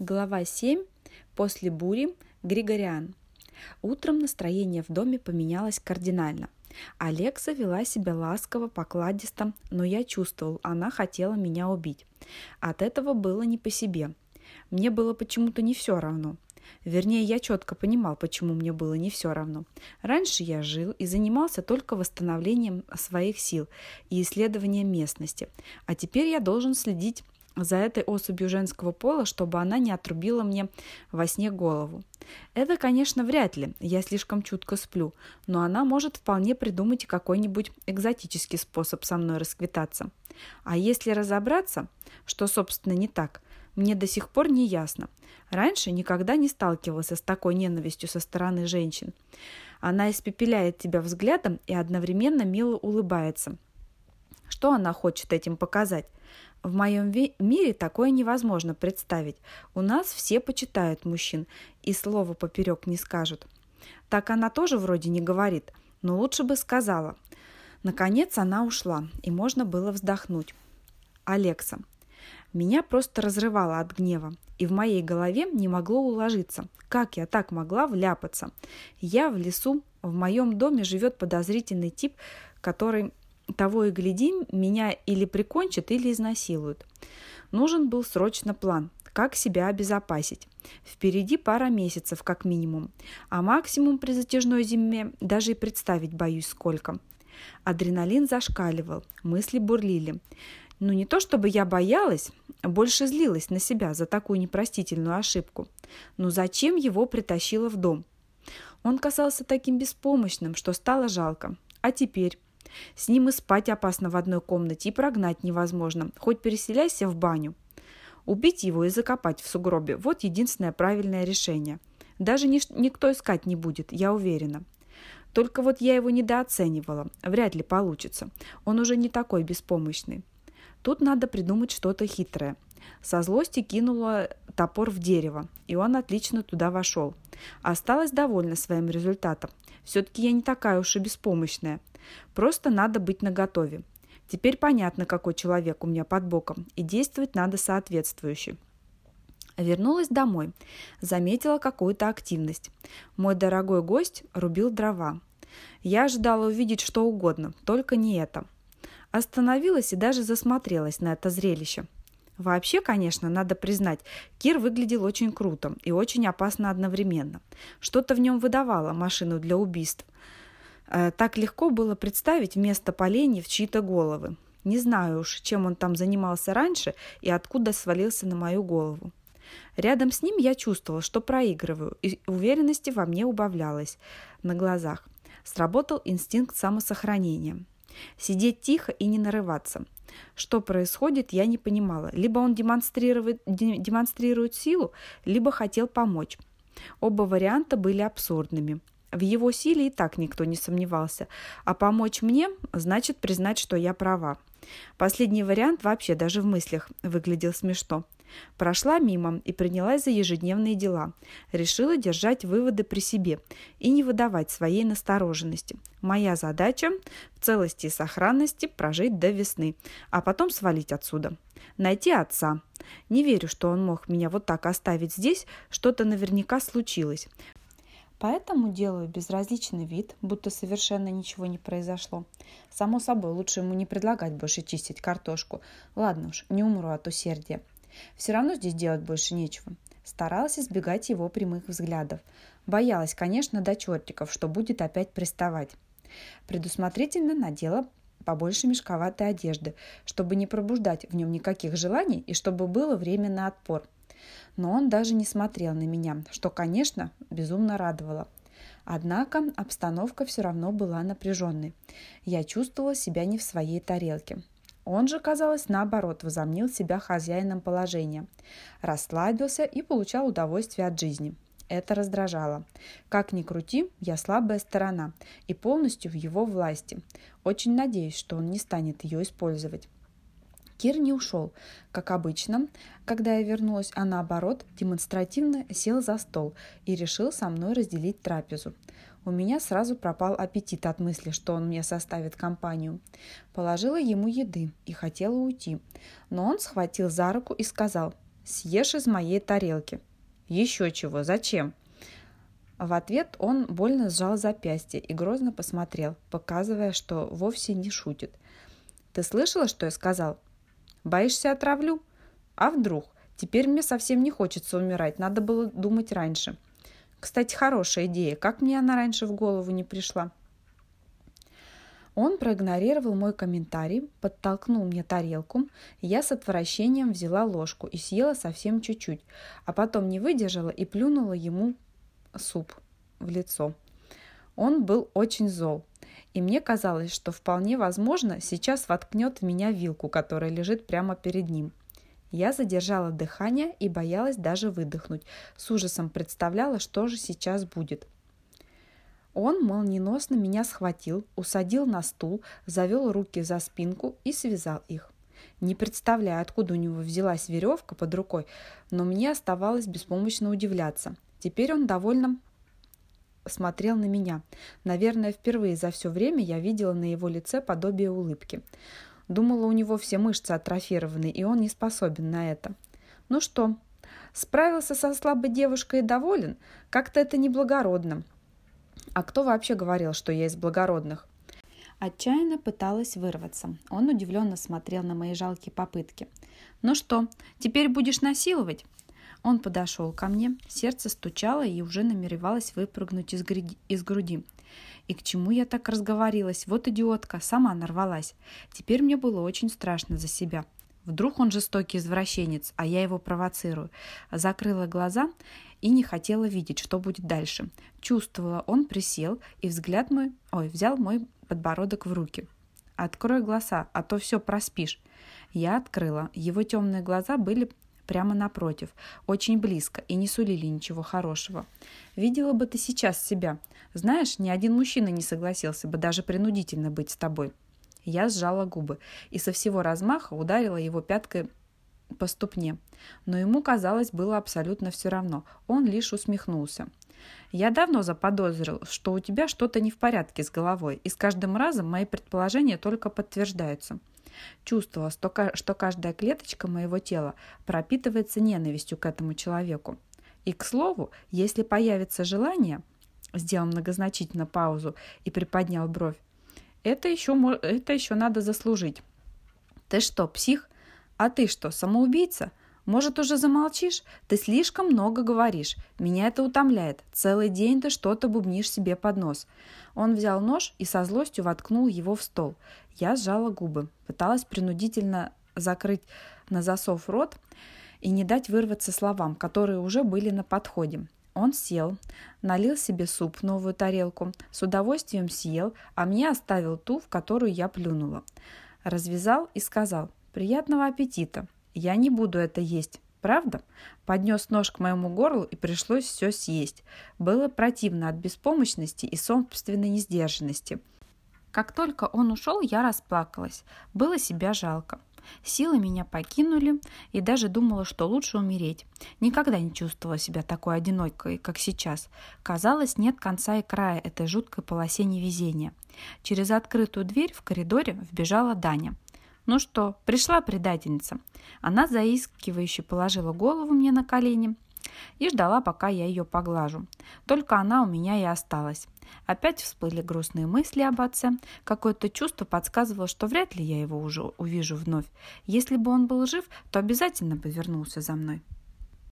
Глава 7. После бури. Григориан. Утром настроение в доме поменялось кардинально. Алекса вела себя ласково, покладисто, но я чувствовал, она хотела меня убить. От этого было не по себе. Мне было почему-то не все равно. Вернее, я четко понимал, почему мне было не все равно. Раньше я жил и занимался только восстановлением своих сил и исследованием местности. А теперь я должен следить за этой особью женского пола, чтобы она не отрубила мне во сне голову. Это, конечно, вряд ли, я слишком чутко сплю, но она может вполне придумать какой-нибудь экзотический способ со мной расквитаться. А если разобраться, что, собственно, не так, мне до сих пор не ясно. Раньше никогда не сталкивался с такой ненавистью со стороны женщин. Она испепеляет тебя взглядом и одновременно мило улыбается. Что она хочет этим показать? В моем мире такое невозможно представить. У нас все почитают мужчин и слова поперек не скажут. Так она тоже вроде не говорит, но лучше бы сказала. Наконец она ушла, и можно было вздохнуть. Алекса. Меня просто разрывало от гнева, и в моей голове не могло уложиться, как я так могла вляпаться. Я в лесу, в моем доме живет подозрительный тип, который того и гляди, меня или прикончат, или изнасилуют. Нужен был срочно план, как себя обезопасить. Впереди пара месяцев как минимум, а максимум при затяжной зиме даже и представить боюсь сколько. Адреналин зашкаливал, мысли бурлили. Ну не то чтобы я боялась, больше злилась на себя за такую непростительную ошибку. Но зачем его притащила в дом? Он казался таким беспомощным, что стало жалко. А теперь с ним и спать опасно в одной комнате, и прогнать невозможно, хоть переселяйся в баню. Убить его и закопать в сугробе – вот единственное правильное решение. Даже ни, никто искать не будет, я уверена. Только вот я его недооценивала. Вряд ли получится. Он уже не такой беспомощный. Тут надо придумать что-то хитрое. Со злости кинула топор в дерево, и он отлично туда вошел. Осталась довольна своим результатом. Все-таки я не такая уж и беспомощная. Просто надо быть наготове. Теперь понятно, какой человек у меня под боком, и действовать надо соответствующе. Вернулась домой. Заметила какую-то активность. Мой дорогой гость рубил дрова. Я ожидала увидеть что угодно, только не это. Остановилась и даже засмотрелась на это зрелище. Вообще, конечно, надо признать, Кир выглядел очень круто и очень опасно одновременно. Что-то в нем выдавало машину для убийств – Э, так легко было представить вместо поленьев чьи-то головы. Не знаю уж, чем он там занимался раньше и откуда свалился на мою голову. Рядом с ним я чувствовала, что проигрываю, и уверенности во мне убавлялось на глазах. Сработал инстинкт самосохранения. Сидеть тихо и не нарываться. Что происходит, я не понимала. Либо он демонстрирует, демонстрирует силу, либо хотел помочь. Оба варианта были абсурдными. В его силе и так никто не сомневался, а помочь мне значит признать, что я права. Последний вариант вообще даже в мыслях выглядел смешно. Прошла мимо и принялась за ежедневные дела. Решила держать выводы при себе и не выдавать своей настороженности. Моя задача – в целости и сохранности прожить до весны, а потом свалить отсюда. Найти отца. Не верю, что он мог меня вот так оставить здесь, что-то наверняка случилось. Поэтому делаю безразличный вид, будто совершенно ничего не произошло. Само собой, лучше ему не предлагать больше чистить картошку. Ладно уж, не умру от усердия. Все равно здесь делать больше нечего. Старалась избегать его прямых взглядов. Боялась, конечно, до чертиков, что будет опять приставать. Предусмотрительно надела побольше мешковатой одежды, чтобы не пробуждать в нем никаких желаний и чтобы было время на отпор – но он даже не смотрел на меня, что, конечно, безумно радовало. Однако обстановка все равно была напряженной. Я чувствовала себя не в своей тарелке. Он же, казалось, наоборот, возомнил себя хозяином положения. Расслабился и получал удовольствие от жизни. Это раздражало. Как ни крути, я слабая сторона и полностью в его власти. Очень надеюсь, что он не станет ее использовать. Кир не ушел, как обычно, когда я вернулась, а наоборот, демонстративно сел за стол и решил со мной разделить трапезу. У меня сразу пропал аппетит от мысли, что он мне составит компанию. Положила ему еды и хотела уйти, но он схватил за руку и сказал Съешь из моей тарелки». «Еще чего? Зачем?» В ответ он больно сжал запястье и грозно посмотрел, показывая, что вовсе не шутит. «Ты слышала, что я сказал? Боишься отравлю? А вдруг? Теперь мне совсем не хочется умирать, надо было думать раньше. Кстати, хорошая идея, как мне она раньше в голову не пришла?» Он проигнорировал мой комментарий, подтолкнул мне тарелку, я с отвращением взяла ложку и съела совсем чуть-чуть, а потом не выдержала и плюнула ему суп в лицо. Он был очень зол, и мне казалось, что вполне возможно сейчас воткнет в меня вилку, которая лежит прямо перед ним. Я задержала дыхание и боялась даже выдохнуть. С ужасом представляла, что же сейчас будет – он молниеносно меня схватил, усадил на стул, завел руки за спинку и связал их. Не представляю, откуда у него взялась веревка под рукой, но мне оставалось беспомощно удивляться. Теперь он довольно смотрел на меня. Наверное, впервые за все время я видела на его лице подобие улыбки. Думала, у него все мышцы атрофированы, и он не способен на это. Ну что, справился со слабой девушкой и доволен? Как-то это неблагородно. А кто вообще говорил, что я из благородных? Отчаянно пыталась вырваться. Он удивленно смотрел на мои жалкие попытки. «Ну что, теперь будешь насиловать?» Он подошел ко мне, сердце стучало и уже намеревалось выпрыгнуть из, груди, из груди. И к чему я так разговорилась? Вот идиотка, сама нарвалась. Теперь мне было очень страшно за себя. Вдруг он жестокий извращенец, а я его провоцирую. Закрыла глаза и не хотела видеть, что будет дальше. Чувствовала, он присел, и взгляд мой, ой, взял мой подбородок в руки. «Открой глаза, а то все проспишь». Я открыла. Его темные глаза были прямо напротив, очень близко и не сулили ничего хорошего. Видела бы ты сейчас себя. Знаешь, ни один мужчина не согласился бы даже принудительно быть с тобой. Я сжала губы и со всего размаха ударила его пяткой по ступне. Но ему, казалось, было абсолютно все равно. Он лишь усмехнулся. «Я давно заподозрил, что у тебя что-то не в порядке с головой, и с каждым разом мои предположения только подтверждаются. Чувствовала, что каждая клеточка моего тела пропитывается ненавистью к этому человеку. И, к слову, если появится желание...» Сделал многозначительно паузу и приподнял бровь. «Это еще, это еще надо заслужить». «Ты что, псих?» «А ты что, самоубийца? Может, уже замолчишь? Ты слишком много говоришь. Меня это утомляет. Целый день ты что-то бубнишь себе под нос». Он взял нож и со злостью воткнул его в стол. Я сжала губы, пыталась принудительно закрыть на засов рот и не дать вырваться словам, которые уже были на подходе. Он сел, налил себе суп в новую тарелку, с удовольствием съел, а мне оставил ту, в которую я плюнула. Развязал и сказал «Приятного аппетита! Я не буду это есть, правда?» Поднес нож к моему горлу и пришлось все съесть. Было противно от беспомощности и собственной несдержанности. Как только он ушел, я расплакалась. Было себя жалко. Силы меня покинули, и даже думала, что лучше умереть. Никогда не чувствовала себя такой одинокой, как сейчас. Казалось, нет конца и края этой жуткой полосе невезения. Через открытую дверь в коридоре вбежала Даня – «Ну что, пришла предательница?» Она заискивающе положила голову мне на колени и ждала, пока я ее поглажу. Только она у меня и осталась. Опять всплыли грустные мысли об отце. Какое-то чувство подсказывало, что вряд ли я его уже увижу вновь. Если бы он был жив, то обязательно бы вернулся за мной.